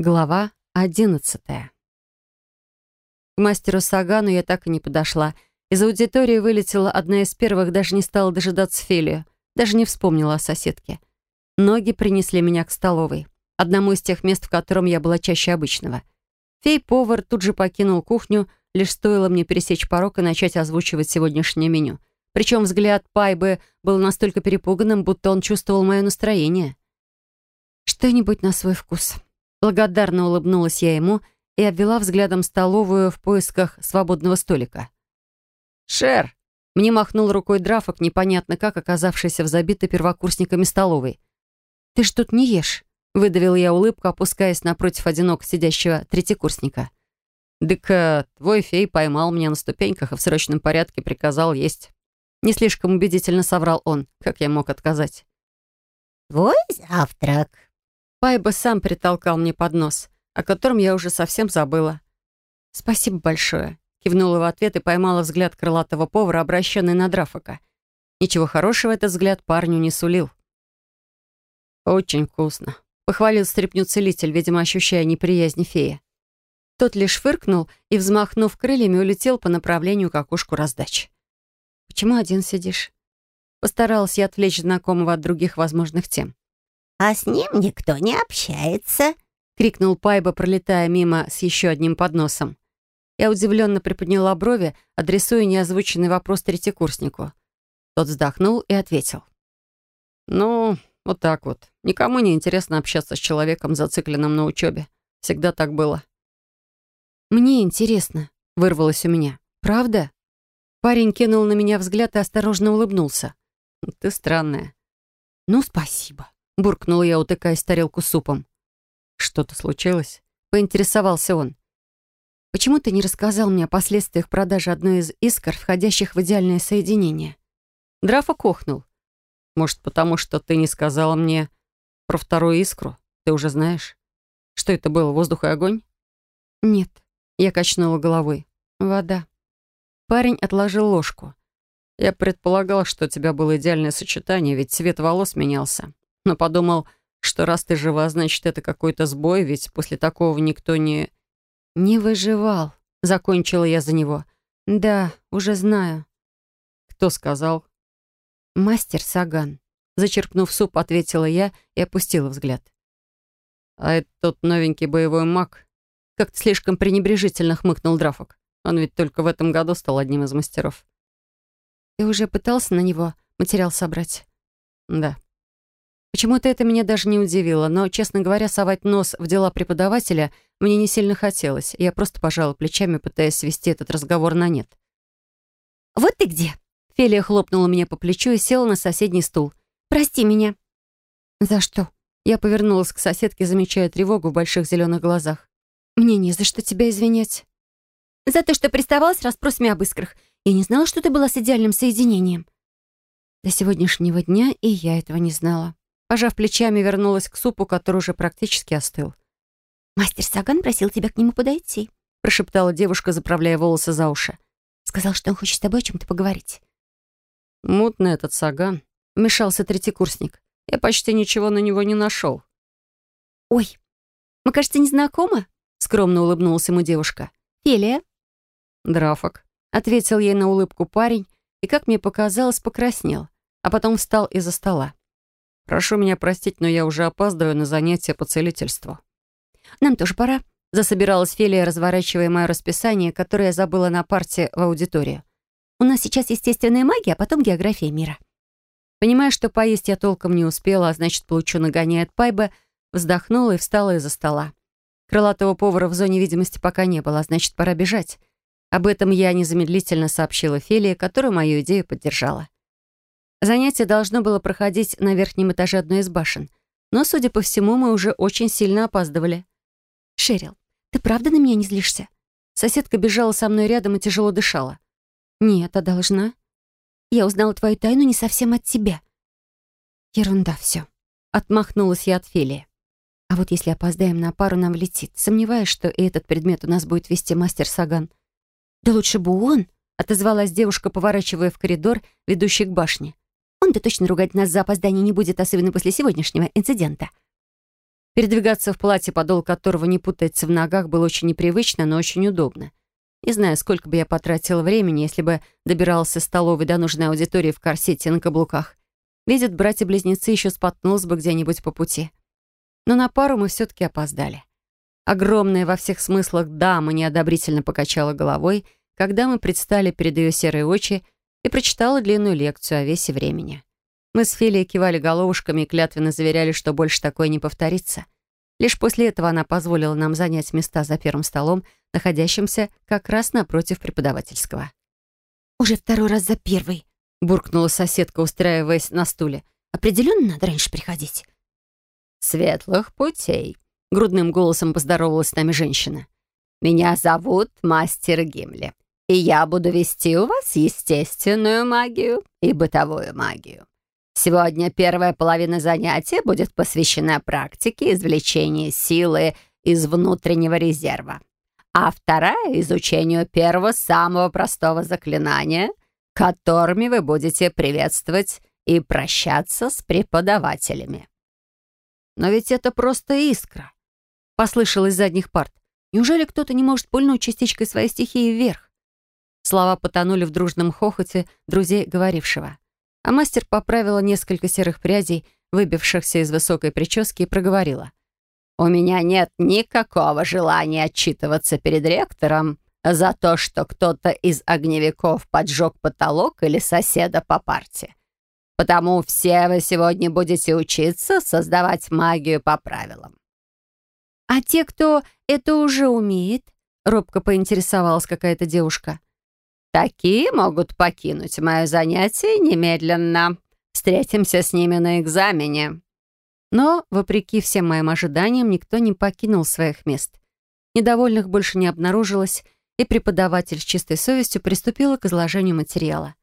Глава одиннадцатая. К мастеру Сагану я так и не подошла. Из аудитории вылетела одна из первых, даже не стала дожидаться Фелию, даже не вспомнила о соседке. Ноги принесли меня к столовой, одному из тех мест, в котором я была чаще обычного. Фей-повар тут же покинул кухню, лишь стоило мне пересечь порог и начать озвучивать сегодняшнее меню. Причем взгляд Пайбы был настолько перепуганным, будто он чувствовал мое настроение. «Что-нибудь на свой вкус», Благодарно улыбнулась я ему и обвела взглядом столовую в поисках свободного столика. «Шер!» — мне махнул рукой Драфок, непонятно как оказавшийся в забитой первокурсниками столовой. «Ты ж тут не ешь!» — выдавил я улыбку, опускаясь напротив одиноко сидящего третьекурсника. «Дык, э, твой фей поймал меня на ступеньках и в срочном порядке приказал есть». Не слишком убедительно соврал он, как я мог отказать. «Твой завтрак», Пайба сам притолкал мне под нос, о котором я уже совсем забыла. «Спасибо большое», — кивнула в ответ и поймала взгляд крылатого повара, обращенный на Драфака. Ничего хорошего этот взгляд парню не сулил. «Очень вкусно», — похвалил стряпню-целитель, видимо, ощущая неприязнь фея. Тот лишь фыркнул и, взмахнув крыльями, улетел по направлению к окошку раздач. «Почему один сидишь?» Постаралась я отвлечь знакомого от других возможных тем. «А с ним никто не общается», — крикнул Пайба, пролетая мимо с еще одним подносом. Я удивленно приподняла брови, адресуя неозвученный вопрос третьекурснику. Тот вздохнул и ответил. «Ну, вот так вот. Никому не интересно общаться с человеком, зацикленным на учебе. Всегда так было». «Мне интересно», — вырвалось у меня. «Правда?» Парень кинул на меня взгляд и осторожно улыбнулся. «Ты странная». «Ну, спасибо», буркнул я, утыкаясь в тарелку супом. «Что-то случилось?» — поинтересовался он. «Почему ты не рассказал мне о последствиях продажи одной из искр, входящих в идеальное соединение?» Драфа кохнул. «Может, потому что ты не сказала мне про вторую искру? Ты уже знаешь? Что это было, воздух и огонь?» «Нет», — я качнула головой. «Вода». Парень отложил ложку. «Я предполагал, что у тебя было идеальное сочетание, ведь цвет волос менялся но подумал, что раз ты жива, значит, это какой-то сбой, ведь после такого никто не... «Не выживал», — закончила я за него. «Да, уже знаю». «Кто сказал?» «Мастер Саган», — зачерпнув суп, ответила я и опустила взгляд. «А это тот новенький боевой маг?» Как-то слишком пренебрежительно хмыкнул Драфок. Он ведь только в этом году стал одним из мастеров. «Ты уже пытался на него материал собрать?» «Да». Почему-то это меня даже не удивило, но, честно говоря, совать нос в дела преподавателя мне не сильно хотелось. Я просто пожала плечами, пытаясь свести этот разговор на нет. «Вот ты где!» Фелия хлопнула меня по плечу и села на соседний стул. «Прости меня». «За что?» Я повернулась к соседке, замечая тревогу в больших зеленых глазах. «Мне не за что тебя извинять». «За то, что приставалась расспросами об искрах. Я не знала, что ты была с идеальным соединением». До сегодняшнего дня и я этого не знала. Пожав плечами, вернулась к супу, который уже практически остыл. «Мастер Саган просил тебя к нему подойти», прошептала девушка, заправляя волосы за уши. «Сказал, что он хочет с тобой о чем-то поговорить». «Мутный этот Саган», — вмешался третий курсник. «Я почти ничего на него не нашел». «Ой, мы, кажется, не знакомы?» — скромно улыбнулась ему девушка. «Фелия?» «Драфок», — ответил ей на улыбку парень и, как мне показалось, покраснел, а потом встал из-за стола. Прошу меня простить, но я уже опаздываю на занятия по целительству». «Нам тоже пора», — засобиралась Фелия, разворачивая мое расписание, которое я забыла на парте в аудитории. «У нас сейчас естественная магия, а потом география мира». Понимая, что поесть я толком не успела, а значит, получу нагоняя от Пайбы, вздохнула и встала из-за стола. Крылатого повара в зоне видимости пока не было, а значит, пора бежать. Об этом я незамедлительно сообщила Фелии, которая мою идею поддержала. Занятие должно было проходить на верхнем этаже одной из башен. Но, судя по всему, мы уже очень сильно опаздывали. «Шерил, ты правда на меня не злишься?» Соседка бежала со мной рядом и тяжело дышала. «Нет, а должна?» «Я узнала твою тайну не совсем от тебя». «Ерунда все. Отмахнулась я от Фелии. «А вот если опоздаем на пару, нам влетит. Сомневаюсь, что и этот предмет у нас будет вести мастер Саган». «Да лучше бы он», — отозвалась девушка, поворачивая в коридор, ведущий к башне. Он-то точно ругать нас за опоздание не будет, особенно после сегодняшнего инцидента. Передвигаться в платье, подол которого не путается в ногах, было очень непривычно, но очень удобно. Не знаю, сколько бы я потратила времени, если бы добиралась из столовой до нужной аудитории в корсете на каблуках. Видят, братья-близнецы еще споткнулся бы где-нибудь по пути. Но на пару мы все-таки опоздали. Огромная во всех смыслах дама неодобрительно покачала головой, когда мы предстали перед ее серые очи и прочитала длинную лекцию о весе времени. Мы с Фелией кивали головушками и клятвенно заверяли, что больше такое не повторится. Лишь после этого она позволила нам занять места за первым столом, находящимся как раз напротив преподавательского. «Уже второй раз за первый», — буркнула соседка, устраиваясь на стуле. «Определенно надо раньше приходить». «Светлых путей», — грудным голосом поздоровалась с нами женщина. «Меня зовут Мастер Гимли, и я буду вести у вас естественную магию и бытовую магию. Сегодня первая половина занятия будет посвящена практике извлечения силы из внутреннего резерва, а вторая — изучению первого самого простого заклинания, которыми вы будете приветствовать и прощаться с преподавателями. «Но ведь это просто искра», — послышалось из задних парт. «Неужели кто-то не может пульнуть частичкой своей стихии вверх?» Слова потонули в дружном хохоте друзей говорившего а мастер поправила несколько серых прядей, выбившихся из высокой прически, и проговорила. «У меня нет никакого желания отчитываться перед ректором за то, что кто-то из огневиков поджег потолок или соседа по парте. Потому все вы сегодня будете учиться создавать магию по правилам». «А те, кто это уже умеет?» — робко поинтересовалась какая-то девушка. Такие могут покинуть мое занятие немедленно. Встретимся с ними на экзамене». Но, вопреки всем моим ожиданиям, никто не покинул своих мест. Недовольных больше не обнаружилось, и преподаватель с чистой совестью приступила к изложению материала.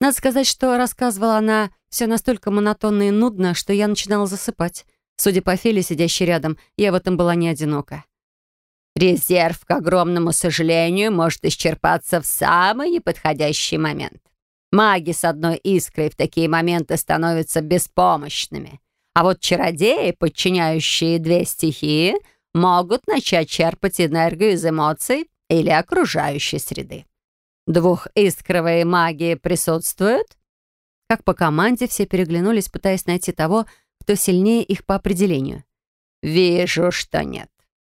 Надо сказать, что рассказывала она все настолько монотонно и нудно, что я начинала засыпать. Судя по Феле, сидящей рядом, я в этом была не одинока. Резерв, к огромному сожалению, может исчерпаться в самый неподходящий момент. Маги с одной искрой в такие моменты становятся беспомощными. А вот чародеи, подчиняющие две стихии, могут начать черпать энергию из эмоций или окружающей среды. Двухискровые магии присутствуют? Как по команде все переглянулись, пытаясь найти того, кто сильнее их по определению. «Вижу, что нет.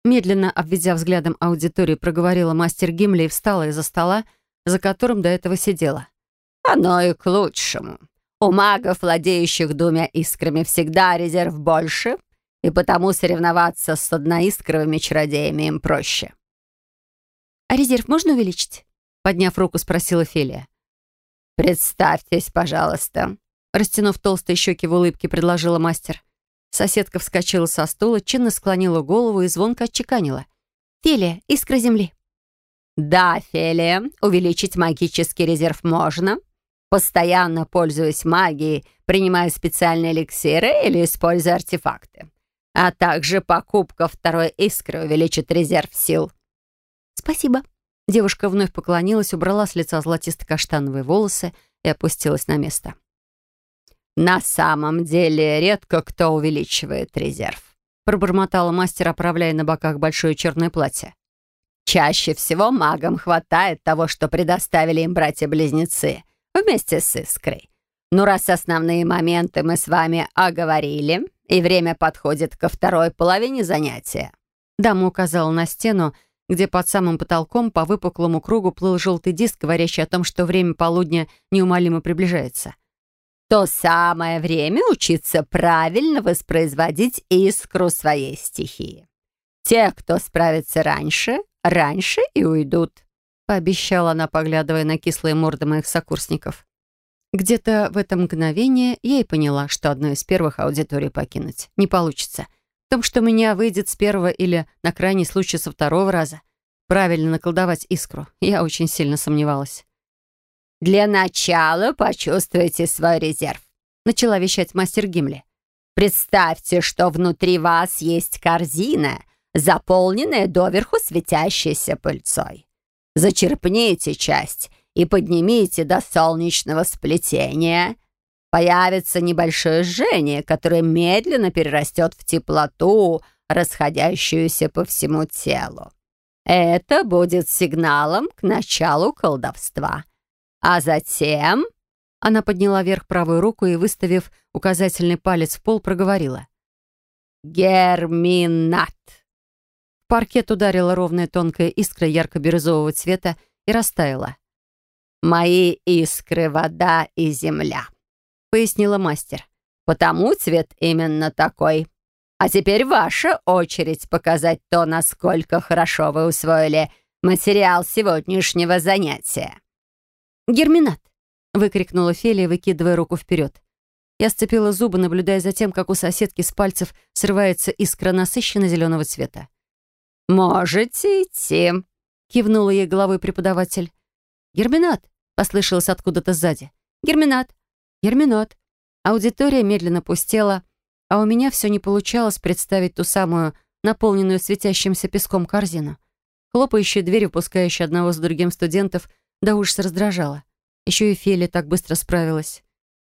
Медленно обведя взглядом аудиторию, проговорила мастер Гимли и встала из-за стола, за которым до этого сидела. «Оно и к лучшему. У магов, владеющих двумя искрами, всегда резерв больше, и потому соревноваться с одноискровыми чародеями им проще». «А резерв можно увеличить?» Подняв руку, спросила Фелия. «Представьтесь, пожалуйста», растянув толстые щеки в улыбке, предложила мастер. Соседка вскочила со стула, чинно склонила голову и звонко отчеканила. «Фелия, искра земли». «Да, Фелия, увеличить магический резерв можно, постоянно пользуясь магией, принимая специальные эликсиры или используя артефакты. А также покупка второй искры увеличит резерв сил». «Спасибо». Девушка вновь поклонилась, убрала с лица золотисто-каштановые волосы и опустилась на место. «На самом деле редко кто увеличивает резерв», пробормотала мастер, оправляя на боках большое черное платье. «Чаще всего магам хватает того, что предоставили им братья-близнецы вместе с Искрой. Но раз основные моменты мы с вами оговорили, и время подходит ко второй половине занятия». Дама указала на стену, где под самым потолком по выпуклому кругу плыл желтый диск, говорящий о том, что время полудня неумолимо приближается — то самое время учиться правильно воспроизводить искру своей стихии. Те, кто справится раньше, раньше и уйдут», — пообещала она, поглядывая на кислые морды моих сокурсников. Где-то в это мгновение я и поняла, что одной из первых аудиторий покинуть не получится. В том, что меня выйдет с первого или, на крайний случай, со второго раза, правильно наколдовать искру, я очень сильно сомневалась. «Для начала почувствуйте свой резерв», — начала вещать мастер Гимли. «Представьте, что внутри вас есть корзина, заполненная доверху светящейся пыльцой. Зачерпните часть и поднимите до солнечного сплетения. Появится небольшое жжение, которое медленно перерастет в теплоту, расходящуюся по всему телу. Это будет сигналом к началу колдовства. А затем...» Она подняла вверх правую руку и, выставив указательный палец в пол, проговорила. «Герминат». Паркет ударила ровная тонкая искра ярко-бирюзового цвета и растаяла. «Мои искры — вода и земля», — пояснила мастер. «Потому цвет именно такой. А теперь ваша очередь показать то, насколько хорошо вы усвоили материал сегодняшнего занятия». «Герминат!» — выкрикнула Фелия, выкидывая руку вперед. Я сцепила зубы, наблюдая за тем, как у соседки с пальцев срывается искра насыщенно зеленого цвета. «Можете идти», — кивнула ей головой преподаватель. «Герминат!» — послышалось откуда-то сзади. «Герминат! Герминат!» Аудитория медленно пустела, а у меня все не получалось представить ту самую наполненную светящимся песком корзину. Хлопающая дверь, выпускающая одного с другим студентов, до ужаса раздражала. Еще и Феля так быстро справилась.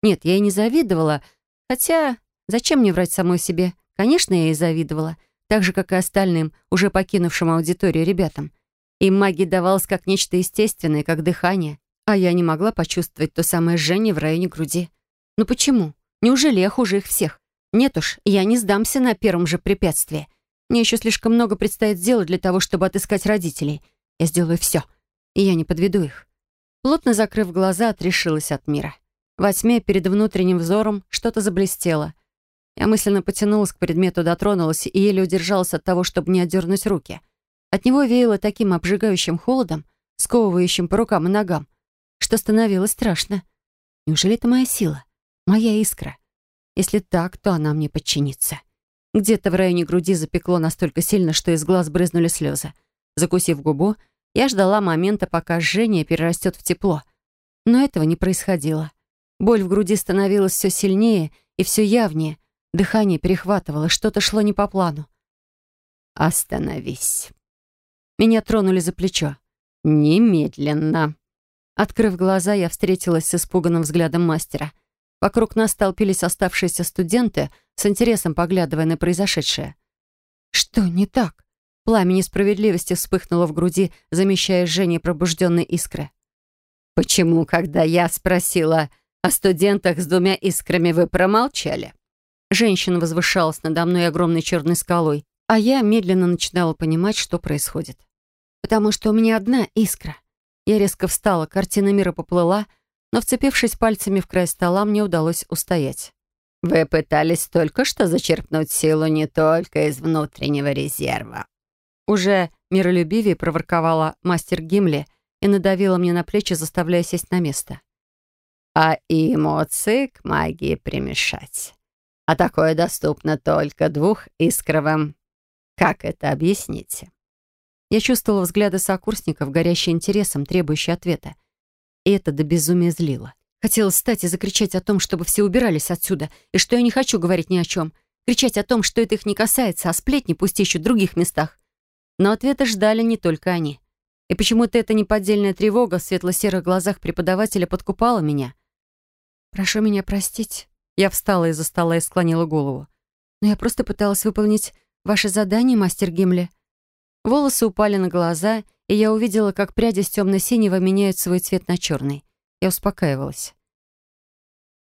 Нет, я ей не завидовала, хотя зачем мне врать самой себе? Конечно, я ей завидовала, так же, как и остальным, уже покинувшим аудиторию ребятам. Им магия давалась как нечто естественное, как дыхание, а я не могла почувствовать то самое жжение в районе груди. Ну почему? Неужели я хуже их всех? Нет уж, я не сдамся на первом же препятствии. Мне еще слишком много предстоит сделать для того, чтобы отыскать родителей. Я сделаю все, и я не подведу их. Плотно закрыв глаза, отрешилась от мира. Во тьме перед внутренним взором что-то заблестело. Я мысленно потянулась к предмету, дотронулась и еле удержалась от того, чтобы не отдернуть руки. От него веяло таким обжигающим холодом, сковывающим по рукам и ногам, что становилось страшно. Неужели это моя сила? Моя искра? Если так, то она мне подчинится. Где-то в районе груди запекло настолько сильно, что из глаз брызнули слезы. Закусив губу, я ждала момента, пока жжение перерастет в тепло. Но этого не происходило. Боль в груди становилась все сильнее и все явнее. Дыхание перехватывало, что-то шло не по плану. «Остановись». Меня тронули за плечо. «Немедленно». Открыв глаза, я встретилась с испуганным взглядом мастера — Вокруг нас толпились оставшиеся студенты, с интересом поглядывая на произошедшее. «Что не так?» Пламя несправедливости вспыхнуло в груди, замещая жжение пробужденной искры. «Почему, когда я спросила о студентах с двумя искрами, вы промолчали?» Женщина возвышалась надо мной огромной черной скалой, а я медленно начинала понимать, что происходит. «Потому что у меня одна искра». Я резко встала, картина мира поплыла, но, вцепившись пальцами в край стола, мне удалось устоять. «Вы пытались только что зачерпнуть силу не только из внутреннего резерва». Уже миролюбивее проворковала мастер Гимли и надавила мне на плечи, заставляя сесть на место. «А эмоции к магии примешать. А такое доступно только двухискровым. Как это объясните?» Я чувствовала взгляды сокурсников, горящие интересом, требующие ответа. И это до безумия злило. Хотелось встать и закричать о том, чтобы все убирались отсюда, и что я не хочу говорить ни о чем. Кричать о том, что это их не касается, а сплетни пусть ищут в других местах. Но ответа ждали не только они. И почему-то эта неподдельная тревога в светло-серых глазах преподавателя подкупала меня. «Прошу меня простить». Я встала из-за стола и склонила голову. «Но я просто пыталась выполнить ваше задание, мастер Гимли». Волосы упали на глаза, и я увидела, как пряди с темно-синего меняют свой цвет на черный. Я успокаивалась.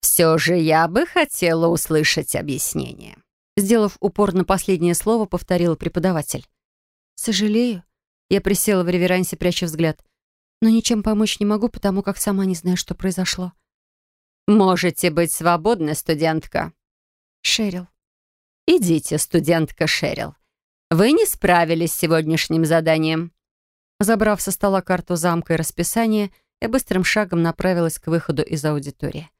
«Все же я бы хотела услышать объяснение», Сделав упор на последнее слово, повторил преподаватель. «Сожалею». Я присела в реверансе, пряча взгляд. «Но ничем помочь не могу, потому как сама не знаю, что произошло». «Можете быть свободны, студентка». «Шерил». «Идите, студентка Шерил. Вы не справились с сегодняшним заданием». Забрав со стола карту замка и расписание, я быстрым шагом направилась к выходу из аудитории.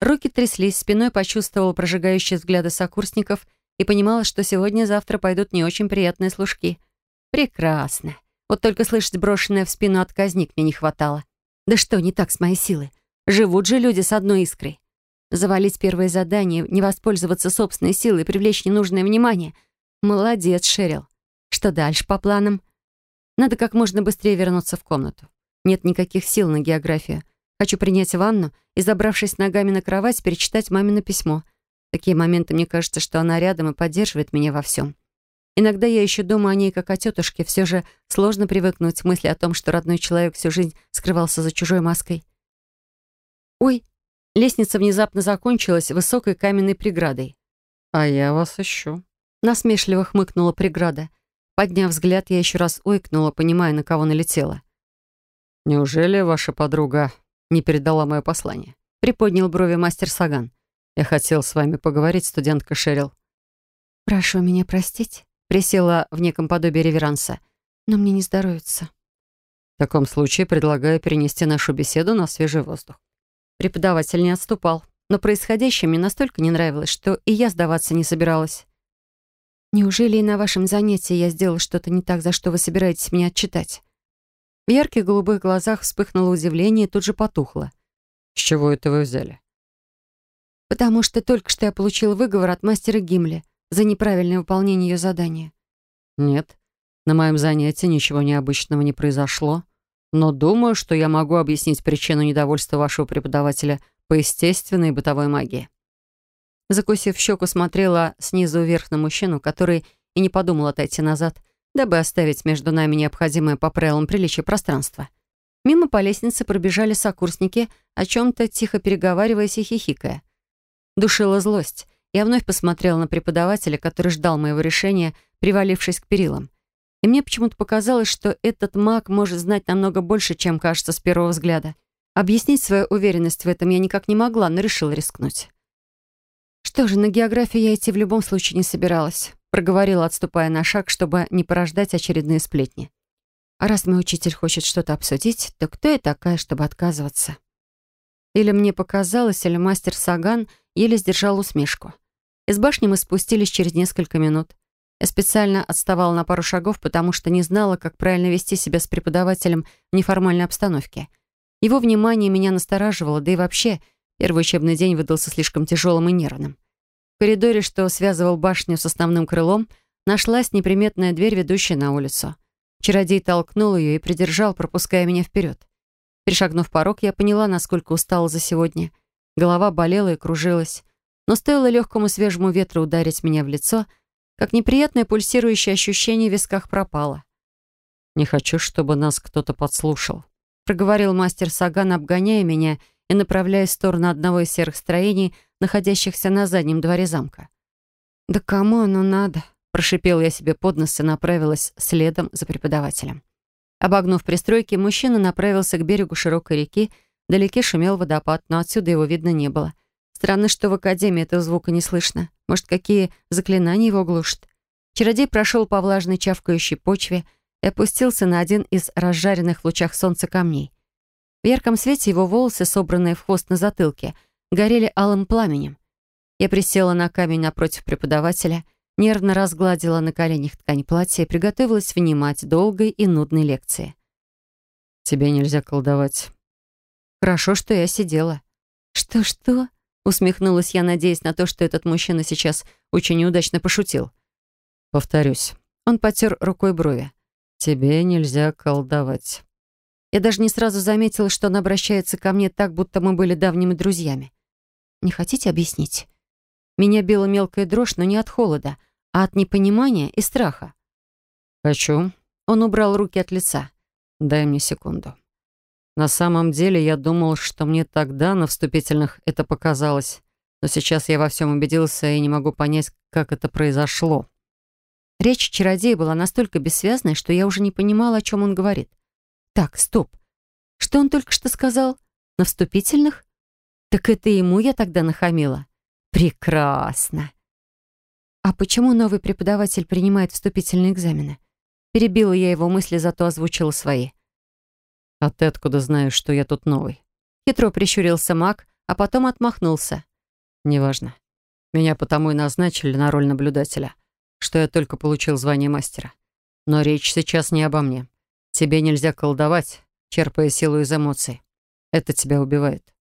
Руки тряслись, спиной почувствовала прожигающие взгляды сокурсников и понимала, что сегодня-завтра пойдут не очень приятные служки. Прекрасно. Вот только слышать брошенное в спину отказник мне не хватало. Да что не так с моей силой? Живут же люди с одной искрой. Завалить первое задание, не воспользоваться собственной силой, привлечь ненужное внимание. Молодец, Шерил. Что дальше по планам? Надо как можно быстрее вернуться в комнату. Нет никаких сил на географию. Хочу принять ванну и, забравшись ногами на кровать, перечитать мамино письмо. Такие моменты мне кажется, что она рядом и поддерживает меня во всем. Иногда я еще думаю о ней как о тетушке. Все же сложно привыкнуть к мысли о том, что родной человек всю жизнь скрывался за чужой маской. «Ой!» Лестница внезапно закончилась высокой каменной преградой. «А я вас ищу», — насмешливо хмыкнула преграда. Подняв взгляд, я еще раз ойкнула, понимая, на кого налетела. «Неужели ваша подруга не передала мое послание?» — приподнял брови мастер Саган. «Я хотел с вами поговорить, студентка Шерил». «Прошу меня простить», — присела в неком подобии реверанса, «но мне не здоровится». «В таком случае предлагаю перенести нашу беседу на свежий воздух». Преподаватель не отступал, но происходящее мне настолько не нравилось, что и я сдаваться не собиралась. Неужели и на вашем занятии я сделала что-то не так, за что вы собираетесь меня отчитать? В ярких голубых глазах вспыхнуло удивление и тут же потухло. С чего это вы взяли? Потому что только что я получила выговор от мастера Гимли за неправильное выполнение ее задания. Нет, на моем занятии ничего необычного не произошло. Но думаю, что я могу объяснить причину недовольства вашего преподавателя по естественной бытовой магии. Закусив щеку, смотрела снизу вверх на мужчину, который и не подумал отойти назад, дабы оставить между нами необходимое по правилам приличия пространство. Мимо по лестнице пробежали сокурсники, о чем-то тихо переговариваясь и хихикая. Душила злость. Я вновь посмотрела на преподавателя, который ждал моего решения, привалившись к перилам. И мне почему-то показалось, что этот маг может знать намного больше, чем кажется с первого взгляда. Объяснить свою уверенность в этом я никак не могла, но решила рискнуть. «Что же, на географию я идти в любом случае не собиралась», проговорила, отступая на шаг, чтобы не порождать очередные сплетни. «А раз мой учитель хочет что-то обсудить, то кто я такая, чтобы отказываться?» Или мне показалось, или мастер Саган еле сдержал усмешку. Из башни мы спустились через несколько минут. Я специально отставала на пару шагов, потому что не знала, как правильно вести себя с преподавателем в неформальной обстановке. Его внимание меня настораживало, да и вообще — Первый учебный день выдался слишком тяжелым и нервным. В коридоре, что связывал башню с основным крылом, нашлась неприметная дверь, ведущая на улицу. Чародей толкнул ее и придержал, пропуская меня вперед. Перешагнув порог, я поняла, насколько устала за сегодня. Голова болела и кружилась. Но стоило легкому свежему ветру ударить меня в лицо, как неприятное пульсирующее ощущение в висках пропало. «Не хочу, чтобы нас кто-то подслушал», — проговорил мастер Саган, обгоняя меня и направляясь в сторону одного из серых строений, находящихся на заднем дворе замка. «Да кому оно надо?» — прошипел я себе под нос и направилась следом за преподавателем. Обогнув пристройки, мужчина направился к берегу широкой реки, вдалеке шумел водопад, но отсюда его видно не было. Странно, что в академии этого звука не слышно. Может, какие заклинания его глушат? Чародей прошел по влажной чавкающей почве и опустился на один из разжаренных в лучах солнца камней. В ярком свете его волосы, собранные в хвост на затылке, горели алым пламенем. Я присела на камень напротив преподавателя, нервно разгладила на коленях ткань платья и приготовилась внимать долгой и нудной лекции. «Тебе нельзя колдовать». «Хорошо, что я сидела». «Что-что?» — усмехнулась я, надеясь на то, что этот мужчина сейчас очень неудачно пошутил. «Повторюсь». Он потер рукой брови. «Тебе нельзя колдовать». Я даже не сразу заметила, что он обращается ко мне так, будто мы были давними друзьями. «Не хотите объяснить?» Меня била мелкая дрожь, но не от холода, а от непонимания и страха. «Хочу». Он убрал руки от лица. «Дай мне секунду». На самом деле я думал, что мне тогда на вступительных это показалось, но сейчас я во всем убедился и не могу понять, как это произошло. Речь чародея была настолько бессвязной, что я уже не понимала, о чем он говорит. Так, стоп. Что он только что сказал? На вступительных? Так это ему я тогда нахамила. Прекрасно. А почему новый преподаватель принимает вступительные экзамены? Перебила я его мысли, зато озвучила свои. «А ты откуда знаешь, что я тут новый?» Хитро прищурился маг, а потом отмахнулся. «Неважно. Меня потому и назначили на роль наблюдателя, что я только получил звание мастера. Но речь сейчас не обо мне. Тебе нельзя колдовать, черпая силу из эмоций. Это тебя убивает.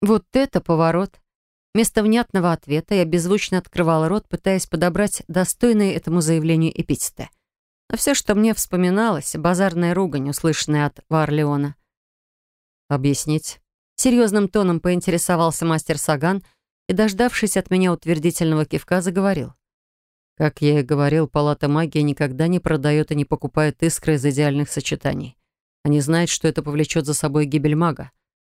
Вот это поворот. Вместо внятного ответа я беззвучно открывала рот, пытаясь подобрать достойные этому заявлению эпитеты. Но все, что мне вспоминалось, базарная ругань, услышанная от Варлеона. «Объяснить?» Серьезным тоном поинтересовался мастер Саган и, дождавшись от меня утвердительного кивка, заговорил. Как я и говорил, палата магии никогда не продает и не покупает искры из идеальных сочетаний. Они знают, что это повлечет за собой гибель мага.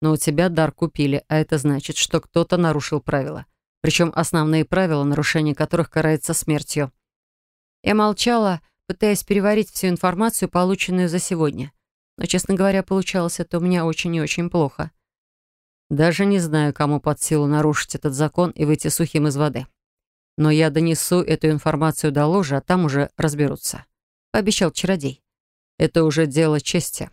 Но у тебя дар купили, а это значит, что кто-то нарушил правила. Причем основные правила, нарушение которых карается смертью. Я молчала, пытаясь переварить всю информацию, полученную за сегодня. Но, честно говоря, получалось это у меня очень и очень плохо. Даже не знаю, кому под силу нарушить этот закон и выйти сухим из воды. Но я донесу эту информацию до ложи, а там уже разберутся. Пообещал чародей. Это уже дело чести.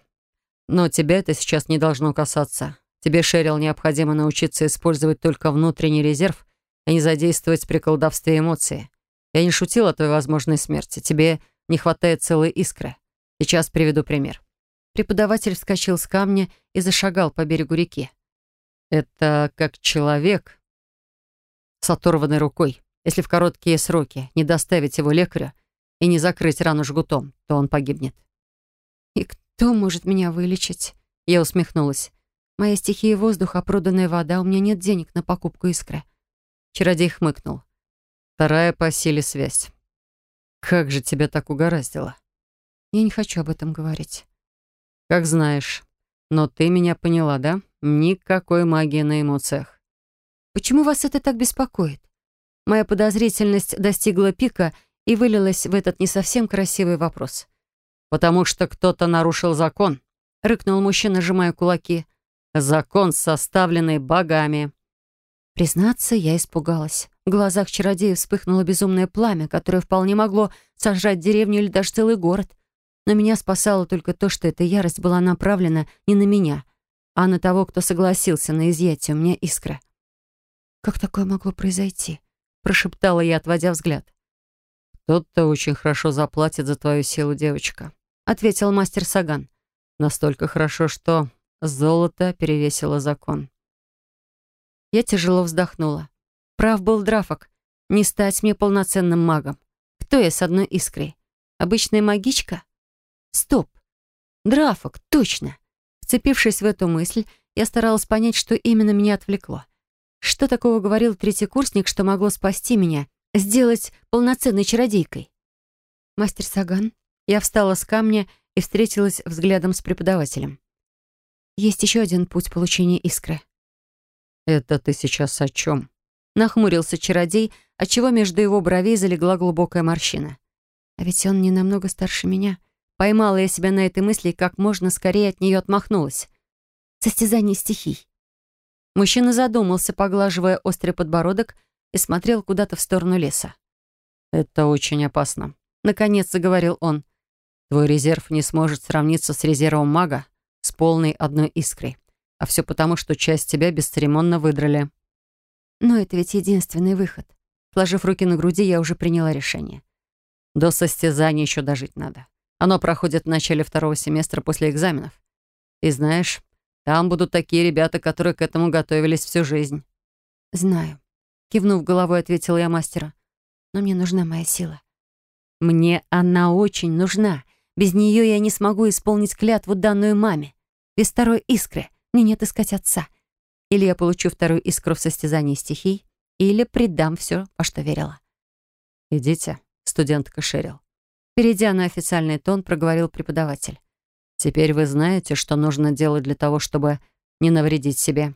Но тебя это сейчас не должно касаться. Тебе, Шерил, необходимо научиться использовать только внутренний резерв, а не задействовать при колдовстве эмоции. Я не шутил о твоей возможной смерти. Тебе не хватает целой искры. Сейчас приведу пример. Преподаватель вскочил с камня и зашагал по берегу реки. Это как человек с оторванной рукой. Если в короткие сроки не доставить его лекарю и не закрыть рану жгутом, то он погибнет. «И кто может меня вылечить?» Я усмехнулась. «Моя стихия воздуха, проданная вода, у меня нет денег на покупку искры». Чародей хмыкнул. Вторая по силе связь. Как же тебя так угораздило? Я не хочу об этом говорить. Как знаешь. Но ты меня поняла, да? Никакой магии на эмоциях. Почему вас это так беспокоит? Моя подозрительность достигла пика и вылилась в этот не совсем красивый вопрос. «Потому что кто-то нарушил закон», — рыкнул мужчина, сжимая кулаки. «Закон, составленный богами». Признаться, я испугалась. В глазах чародея вспыхнуло безумное пламя, которое вполне могло сожрать деревню или даже целый город. Но меня спасало только то, что эта ярость была направлена не на меня, а на того, кто согласился на изъятие у меня искры. «Как такое могло произойти?» — прошептала я, отводя взгляд. «Кто-то очень хорошо заплатит за твою силу, девочка», — ответил мастер Саган. «Настолько хорошо, что золото перевесило закон». Я тяжело вздохнула. Прав был Драфок. Не стать мне полноценным магом. Кто я с одной искрой? Обычная магичка? Стоп. Драфок, точно. Вцепившись в эту мысль, я старалась понять, что именно меня отвлекло. Что такого говорил третий курсник, что могло спасти меня, сделать полноценной чародейкой? Мастер Саган. Я встала с камня и встретилась взглядом с преподавателем. Есть еще один путь получения искры. «Это ты сейчас о чем?» Нахмурился чародей, отчего между его бровей залегла глубокая морщина. А ведь он не намного старше меня. Поймала я себя на этой мысли и как можно скорее от нее отмахнулась. Состязание стихий. Мужчина задумался, поглаживая острый подбородок, и смотрел куда-то в сторону леса. «Это очень опасно», — наконец заговорил он. «Твой резерв не сможет сравниться с резервом мага с полной одной искрой. А все потому, что часть тебя бесцеремонно выдрали». «Но это ведь единственный выход». Сложив руки на груди, я уже приняла решение. «До состязания еще дожить надо. Оно проходит в начале второго семестра после экзаменов. И знаешь, там будут такие ребята, которые к этому готовились всю жизнь». «Знаю», — кивнув головой, ответила я мастера. «Но мне нужна моя сила». «Мне она очень нужна. Без нее я не смогу исполнить клятву, данную маме. Без второй искры мне нет искать отца. Или я получу вторую искру в состязании стихий, или предам все, во что верила». «Идите, студентка Шерил», Перейдя на официальный тон, проговорил преподаватель. «Теперь вы знаете, что нужно делать для того, чтобы не навредить себе.